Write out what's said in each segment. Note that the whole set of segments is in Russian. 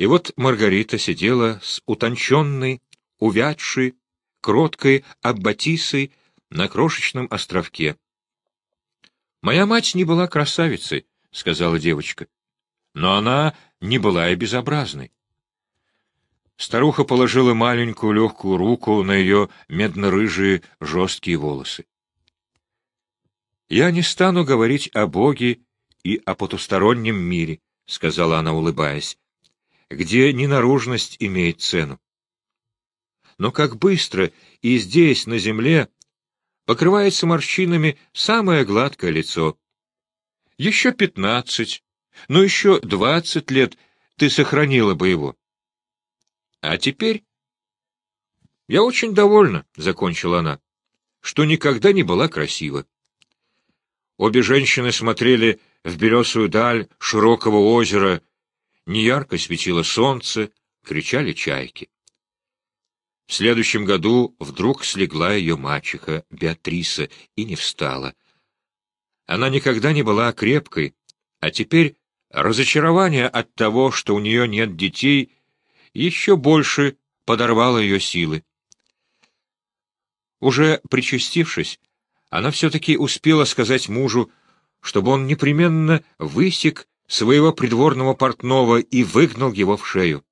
И вот Маргарита сидела с утонченной, увядшей, кроткой аббатисой на крошечном островке. «Моя мать не была красавицей», — сказала девочка, — «но она не была и безобразной». Старуха положила маленькую легкую руку на ее медно-рыжие жесткие волосы. «Я не стану говорить о Боге и о потустороннем мире», — сказала она, улыбаясь, — «где ненаружность имеет цену. Но как быстро и здесь, на земле, покрывается морщинами самое гладкое лицо. Еще пятнадцать, ну еще двадцать лет ты сохранила бы его. А теперь... Я очень довольна, — закончила она, — что никогда не была красива. Обе женщины смотрели в белесую даль широкого озера, неярко светило солнце, кричали чайки. В следующем году вдруг слегла ее мачеха, Беатриса, и не встала. Она никогда не была крепкой, а теперь разочарование от того, что у нее нет детей, еще больше подорвало ее силы. Уже причастившись, она все-таки успела сказать мужу, чтобы он непременно высек своего придворного портного и выгнал его в шею.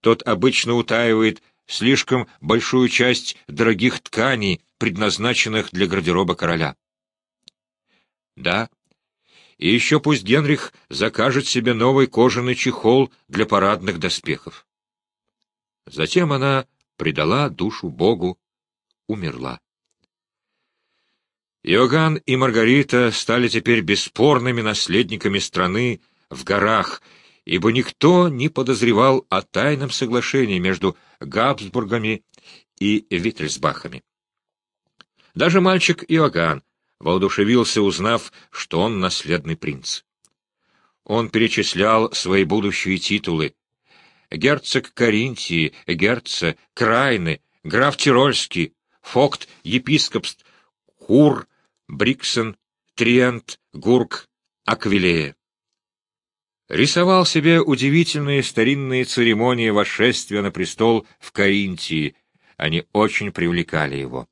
Тот обычно утаивает слишком большую часть дорогих тканей, предназначенных для гардероба короля. Да, и еще пусть Генрих закажет себе новый кожаный чехол для парадных доспехов. Затем она предала душу Богу, умерла. Иоганн и Маргарита стали теперь бесспорными наследниками страны в горах, ибо никто не подозревал о тайном соглашении между Габсбургами и Виттельсбахами. Даже мальчик Иоганн, воодушевился, узнав, что он наследный принц. Он перечислял свои будущие титулы. Герцог Каринтии, герцог Крайны, граф Тирольский, фокт епископств Кур, Бриксон, Триент, Гурк, Аквилея. Рисовал себе удивительные старинные церемонии восшествия на престол в Каринтии. Они очень привлекали его.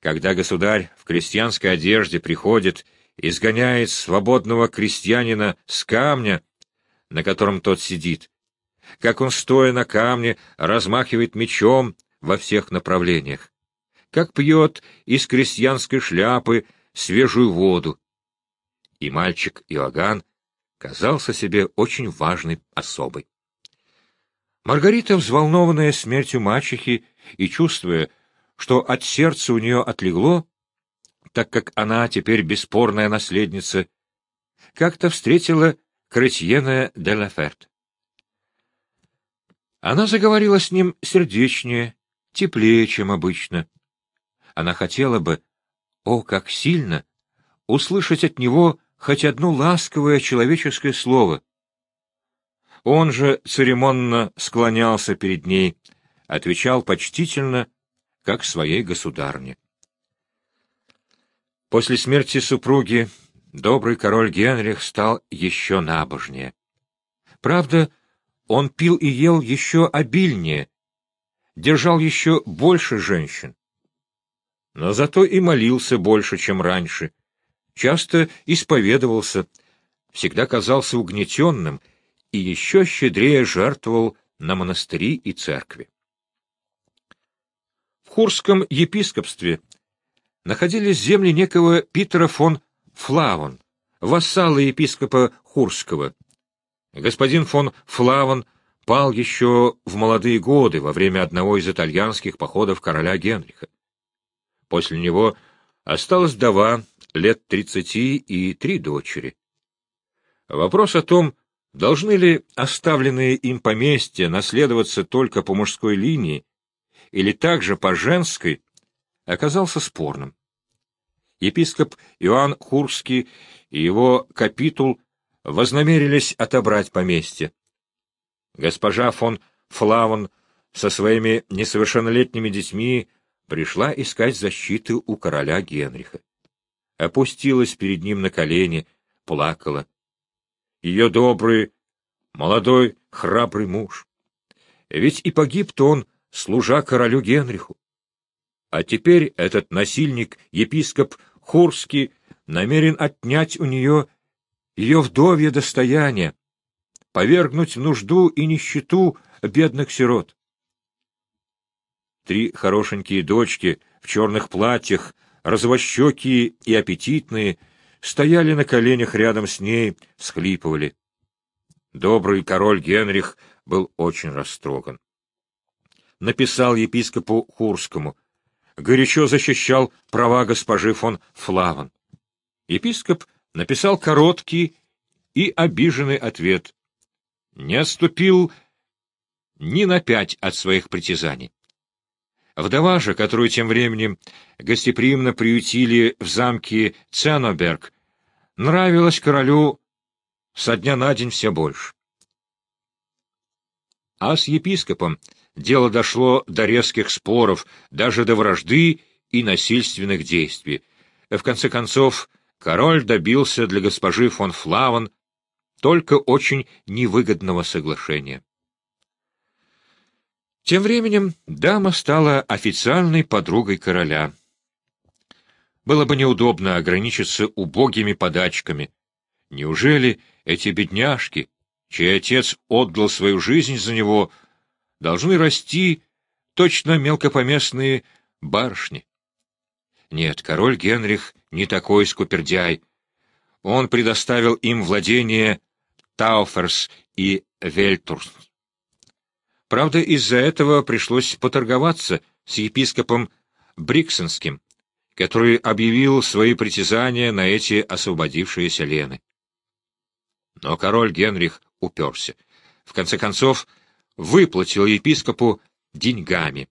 Когда государь в крестьянской одежде приходит и сгоняет свободного крестьянина с камня, на котором тот сидит, как он, стоя на камне, размахивает мечом во всех направлениях, как пьет из крестьянской шляпы свежую воду. И мальчик Иоганн казался себе очень важной особой. Маргарита, взволнованная смертью мачехи и чувствуя, что от сердца у нее отлегло, так как она теперь бесспорная наследница, как-то встретила Кретьена де Лаферт. Она заговорила с ним сердечнее, теплее, чем обычно. Она хотела бы, о, как сильно, услышать от него хоть одно ласковое человеческое слово. Он же церемонно склонялся перед ней, отвечал почтительно как своей государне. После смерти супруги добрый король Генрих стал еще набожнее. Правда, он пил и ел еще обильнее, держал еще больше женщин. Но зато и молился больше, чем раньше, часто исповедовался, всегда казался угнетенным и еще щедрее жертвовал на монастыри и церкви. В Хурском епископстве находились земли некого Питера фон Флавон, вассала епископа Хурского. Господин фон Флавон пал еще в молодые годы во время одного из итальянских походов короля Генриха. После него осталась вдова лет тридцати и три дочери. Вопрос о том, должны ли оставленные им поместья наследоваться только по мужской линии или также по женской, оказался спорным. Епископ Иоанн Хурский и его капитул вознамерились отобрать поместье. Госпожа фон Флавон со своими несовершеннолетними детьми пришла искать защиты у короля Генриха. Опустилась перед ним на колени, плакала. Ее добрый, молодой, храбрый муж. Ведь и погиб-то он, служа королю Генриху. А теперь этот насильник, епископ Хурский, намерен отнять у нее ее вдовье достояние, повергнуть в нужду и нищету бедных сирот. Три хорошенькие дочки в черных платьях, развощекие и аппетитные, стояли на коленях рядом с ней, всхлипывали. Добрый король Генрих был очень растроган. Написал епископу Хурскому, горячо защищал права госпожи фон Флаван. Епископ написал короткий и обиженный ответ. Не отступил ни на пять от своих притязаний. Вдова же, которую тем временем гостеприимно приютили в замке Ценоберг, нравилась королю со дня на день все больше. А с епископом дело дошло до резких споров, даже до вражды и насильственных действий. В конце концов, король добился для госпожи фон Флаван только очень невыгодного соглашения. Тем временем дама стала официальной подругой короля. Было бы неудобно ограничиться убогими подачками. Неужели эти бедняжки, чей отец отдал свою жизнь за него, должны расти точно мелкопоместные барышни? Нет, король Генрих не такой скупердяй. Он предоставил им владение Тауферс и Вельтурс. Правда, из-за этого пришлось поторговаться с епископом Бриксенским, который объявил свои притязания на эти освободившиеся лены. Но король Генрих уперся. В конце концов, выплатил епископу деньгами.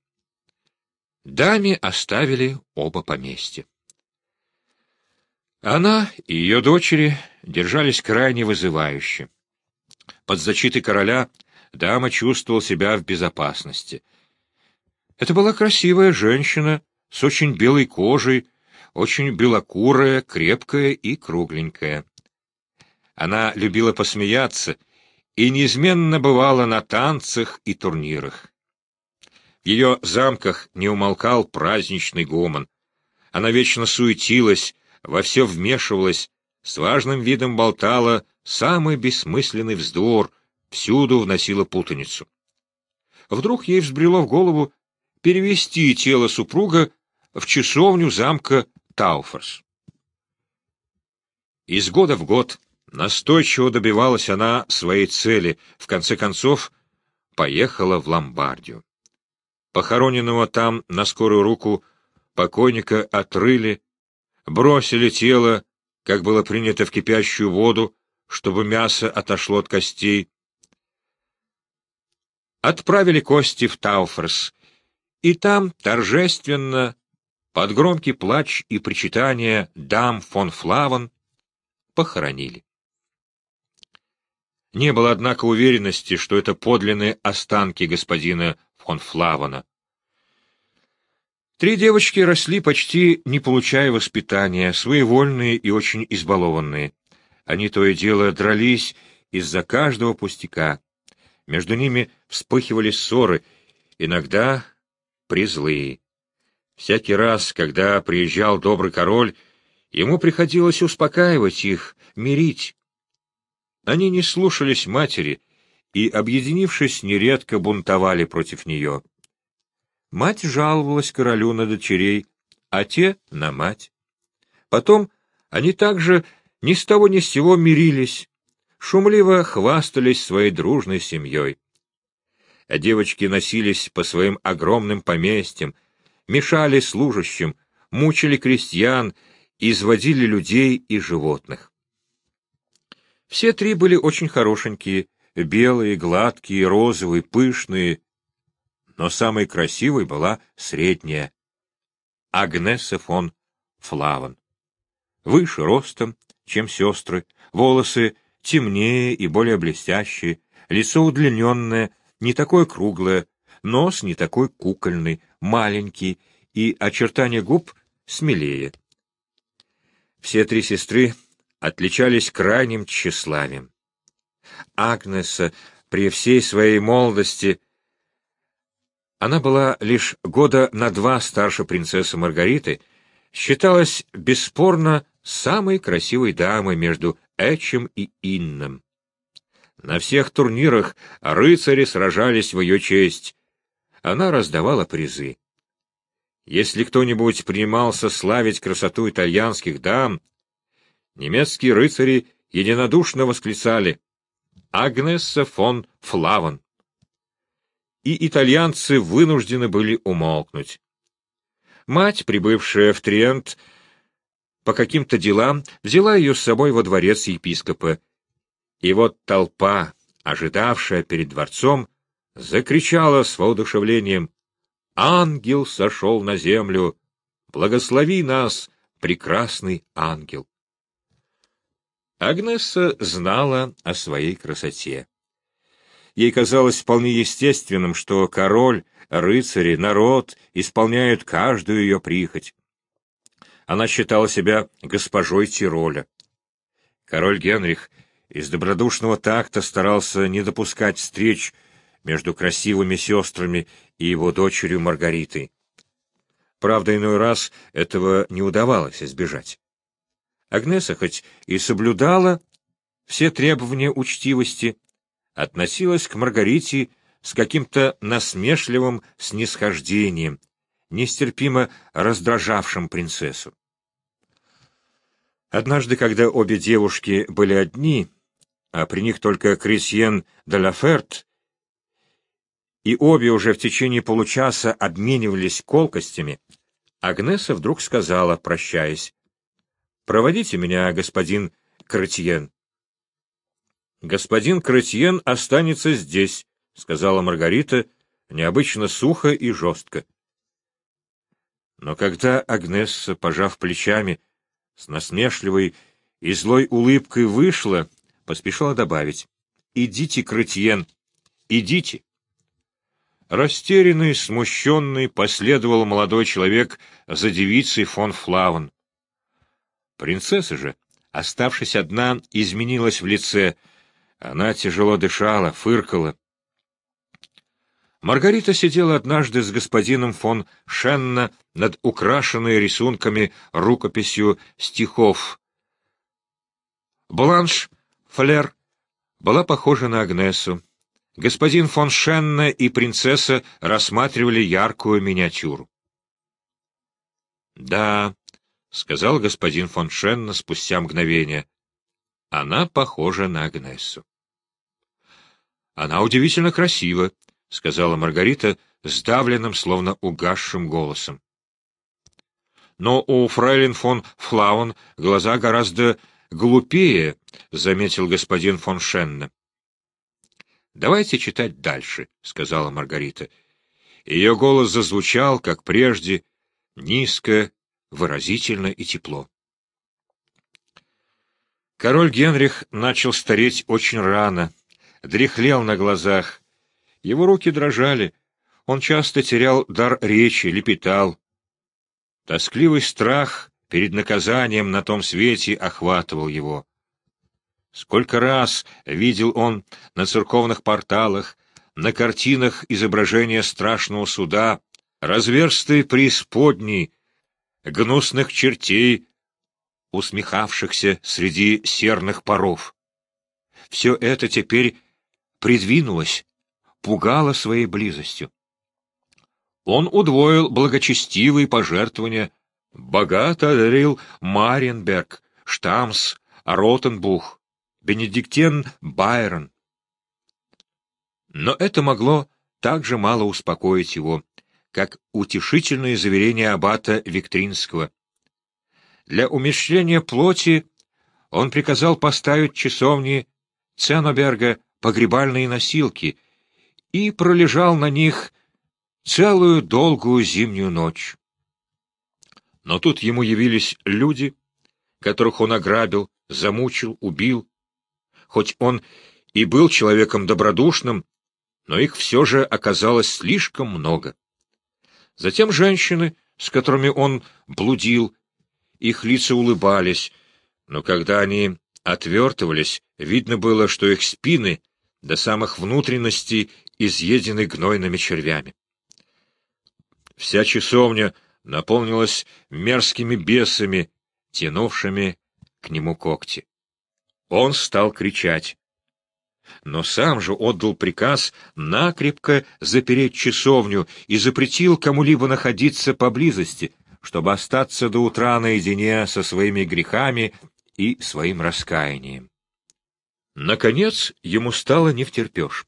Даме оставили оба поместья. Она и ее дочери держались крайне вызывающе. Под защитой короля дама чувствовала себя в безопасности. Это была красивая женщина с очень белой кожей, очень белокурая, крепкая и кругленькая. Она любила посмеяться и неизменно бывала на танцах и турнирах. В ее замках не умолкал праздничный гомон. Она вечно суетилась, во все вмешивалась, с важным видом болтала самый бессмысленный вздор, всюду вносила путаницу. Вдруг ей взбрело в голову перевести тело супруга в часовню замка Тауфорс. Из года в год настойчиво добивалась она своей цели, в конце концов поехала в Ломбардию. Похороненного там на скорую руку покойника отрыли, бросили тело, как было принято в кипящую воду, чтобы мясо отошло от костей, отправили кости в Тауферс, и там торжественно, под громкий плач и причитание дам фон Флаван, похоронили. Не было, однако, уверенности, что это подлинные останки господина фон Флавана. Три девочки росли почти не получая воспитания, своевольные и очень избалованные. Они то и дело дрались из-за каждого пустяка. Между ними вспыхивали ссоры, иногда призлые. Всякий раз, когда приезжал добрый король, ему приходилось успокаивать их, мирить. Они не слушались матери и, объединившись, нередко бунтовали против нее. Мать жаловалась королю на дочерей, а те — на мать. Потом они также ни с того ни с сего мирились, шумливо хвастались своей дружной семьей. Девочки носились по своим огромным поместьям, мешали служащим, мучили крестьян, изводили людей и животных. Все три были очень хорошенькие, белые, гладкие, розовые, пышные, но самой красивой была средняя, Агнеса фон Флаван. Выше ростом, чем сестры, волосы темнее и более блестящие, лицо удлиненное, не такое круглое, нос не такой кукольный, маленький, и очертания губ смелее. Все три сестры отличались крайним тщеславием. Агнеса при всей своей молодости она была лишь года на два старше принцессы Маргариты, считалась бесспорно самой красивой дамой между Эчем и Инном. На всех турнирах рыцари сражались в ее честь. Она раздавала призы. Если кто-нибудь принимался славить красоту итальянских дам, немецкие рыцари единодушно восклицали «Агнесса фон Флаван» и итальянцы вынуждены были умолкнуть. Мать, прибывшая в Триент по каким-то делам, взяла ее с собой во дворец епископа. И вот толпа, ожидавшая перед дворцом, закричала с воодушевлением «Ангел сошел на землю! Благослови нас, прекрасный ангел!» Агнесса знала о своей красоте. Ей казалось вполне естественным, что король, рыцари, народ исполняют каждую ее прихоть. Она считала себя госпожой Тироля. Король Генрих из добродушного такта старался не допускать встреч между красивыми сестрами и его дочерью Маргаритой. Правда, иной раз этого не удавалось избежать. Агнеса хоть и соблюдала все требования учтивости, относилась к Маргарите с каким-то насмешливым снисхождением, нестерпимо раздражавшим принцессу. Однажды, когда обе девушки были одни, а при них только Крисьен де Лаферт, и обе уже в течение получаса обменивались колкостями, Агнеса вдруг сказала, прощаясь, «Проводите меня, господин Кретьен». «Господин Кретьен останется здесь», — сказала Маргарита, необычно сухо и жестко. Но когда Агнесса, пожав плечами, с насмешливой и злой улыбкой вышла, поспешила добавить, «Идите, Кретьен, идите». Растерянный, смущенный, последовал молодой человек за девицей фон Флавен. Принцесса же, оставшись одна, изменилась в лице — она тяжело дышала, фыркала. Маргарита сидела однажды с господином фон Шенна над украшенной рисунками рукописью стихов. Бланш Флер была похожа на Агнесу. Господин фон Шенна и принцесса рассматривали яркую миниатюру. «Да», — сказал господин фон Шенна спустя мгновение, она похожа на Агнессу. Она удивительно красива, — сказала Маргарита сдавленным, словно угасшим голосом. Но у фрейлин фон Флаун глаза гораздо глупее, — заметил господин фон Шенна. «Давайте читать дальше», — сказала Маргарита. Ее голос зазвучал, как прежде, низко, выразительно и тепло. Король Генрих начал стареть очень рано, дряхлел на глазах. Его руки дрожали, он часто терял дар речи, лепетал. Тоскливый страх перед наказанием на том свете охватывал его. Сколько раз видел он на церковных порталах, на картинах изображения страшного суда, разверстые преисподней, гнусных чертей, усмехавшихся среди серных паров. Все это теперь придвинулось, пугало своей близостью. Он удвоил благочестивые пожертвования, богато одарил Маренберг, Штамс, Ротенбух, Бенедиктен Байрон. Но это могло так же мало успокоить его, как утешительные заверения аббата Виктринского, для умещения плоти он приказал поставить часовни Ценоберга погребальные носилки и пролежал на них целую долгую зимнюю ночь. Но тут ему явились люди, которых он ограбил, замучил, убил. Хоть он и был человеком добродушным, но их все же оказалось слишком много. Затем женщины, с которыми он блудил их лица улыбались, но когда они отвертывались, видно было, что их спины до самых внутренностей изъедены гнойными червями. Вся часовня наполнилась мерзкими бесами, тянувшими к нему когти. Он стал кричать. Но сам же отдал приказ накрепко запереть часовню и запретил кому-либо находиться поблизости, чтобы остаться до утра наедине со своими грехами и своим раскаянием. Наконец ему стало не втерпешь.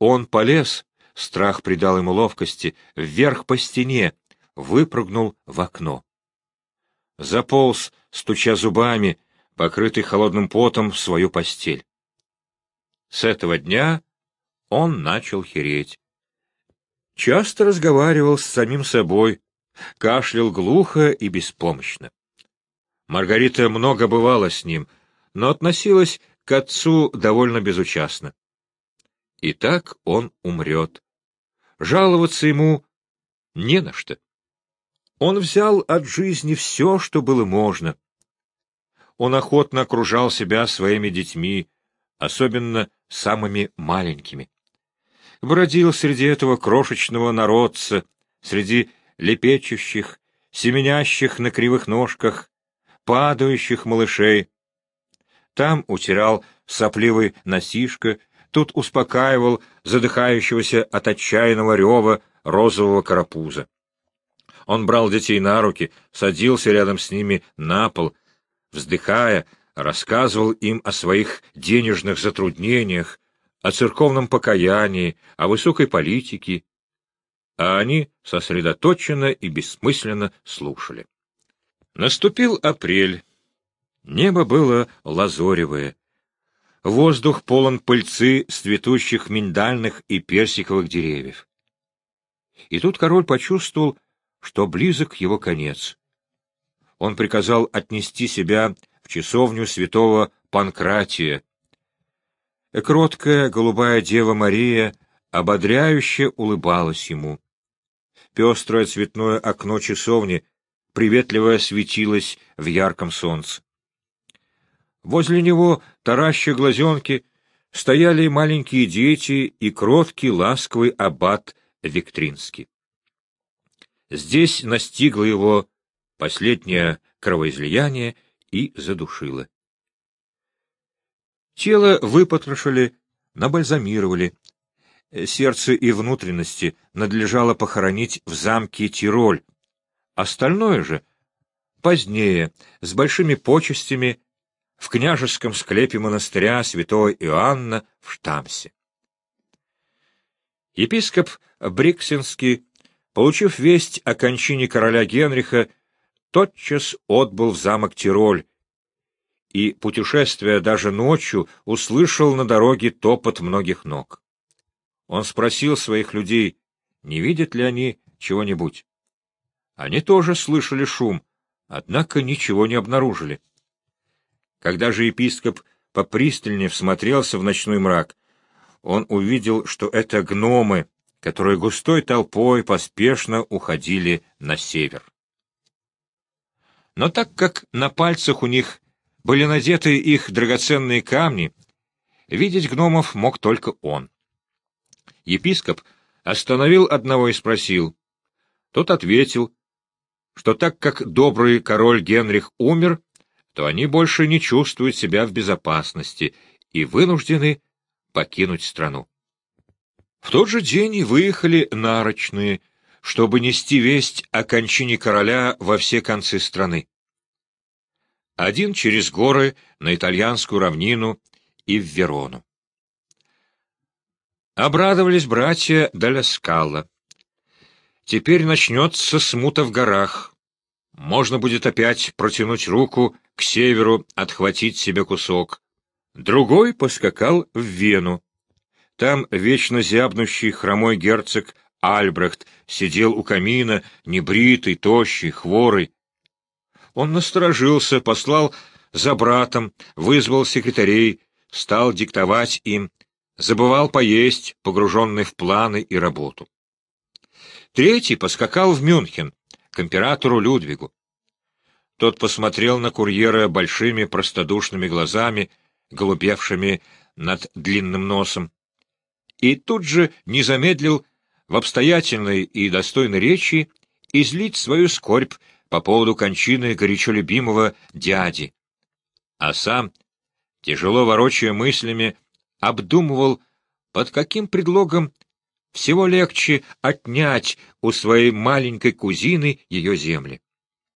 Он полез, страх придал ему ловкости, вверх по стене, выпрыгнул в окно. Заполз, стуча зубами, покрытый холодным потом, в свою постель. С этого дня он начал хереть. Часто разговаривал с самим собой, кашлял глухо и беспомощно. Маргарита много бывала с ним, но относилась к отцу довольно безучастно. И так он умрет. Жаловаться ему не на что. Он взял от жизни все, что было можно. Он охотно окружал себя своими детьми, особенно самыми маленькими. Бродил среди этого крошечного народца, среди лепечущих, семенящих на кривых ножках, падающих малышей, там утирал сопливый носишка, тут успокаивал задыхающегося от отчаянного рева розового карапуза. Он брал детей на руки, садился рядом с ними на пол, вздыхая, рассказывал им о своих денежных затруднениях, о церковном покаянии, о высокой политике, а они сосредоточенно и бессмысленно слушали. Наступил апрель. Небо было лазоревое. Воздух полон пыльцы с цветущих миндальных и персиковых деревьев. И тут король почувствовал, что близок его конец. Он приказал отнести себя в часовню святого Панкратия. Кроткая голубая дева Мария ободряюще улыбалась ему. Пестрое цветное окно часовни приветливо светилось в ярком солнце. Возле него, тараща глазенки, стояли маленькие дети и кроткий, ласковый аббат Виктринский. Здесь настигло его последнее кровоизлияние и задушило. Тело выпотрошили, набальзамировали. Сердце и внутренности надлежало похоронить в замке Тироль. Остальное же, позднее, с большими почестями, в княжеском склепе монастыря святого Иоанна в Штамсе. Епископ Бриксинский, получив весть о кончине короля Генриха, тотчас отбыл в замок Тироль, и, путешествуя даже ночью, услышал на дороге топот многих ног. Он спросил своих людей, не видят ли они чего-нибудь. Они тоже слышали шум, однако ничего не обнаружили. Когда же епископ попристальнее всмотрелся в ночной мрак, он увидел, что это гномы, которые густой толпой поспешно уходили на север. Но так как на пальцах у них были надеты их драгоценные камни, видеть гномов мог только он. Епископ остановил одного и спросил. Тот ответил, что так как добрый король Генрих умер, то они больше не чувствуют себя в безопасности и вынуждены покинуть страну. В тот же день выехали нарочные, чтобы нести весть о кончине короля во все концы страны. Один через горы на итальянскую равнину и в Верону. Обрадовались братья Деля Скалла. Теперь начнется смута в горах. Можно будет опять протянуть руку к северу отхватить себе кусок. Другой поскакал в Вену. Там вечно зябнущий хромой герцог Альбрехт сидел у камина, небритый, тощий, хворый. Он насторожился, послал за братом, вызвал секретарей, стал диктовать им, забывал поесть, погруженный в планы и работу. Третий поскакал в Мюнхен, к императору Людвигу. Тот посмотрел на курьера большими простодушными глазами, голубевшими над длинным носом, и тут же не замедлил в обстоятельной и достойной речи излить свою скорбь по поводу кончины горячо любимого дяди. А сам, тяжело ворочая мыслями, обдумывал, под каким предлогом всего легче отнять у своей маленькой кузины ее земли.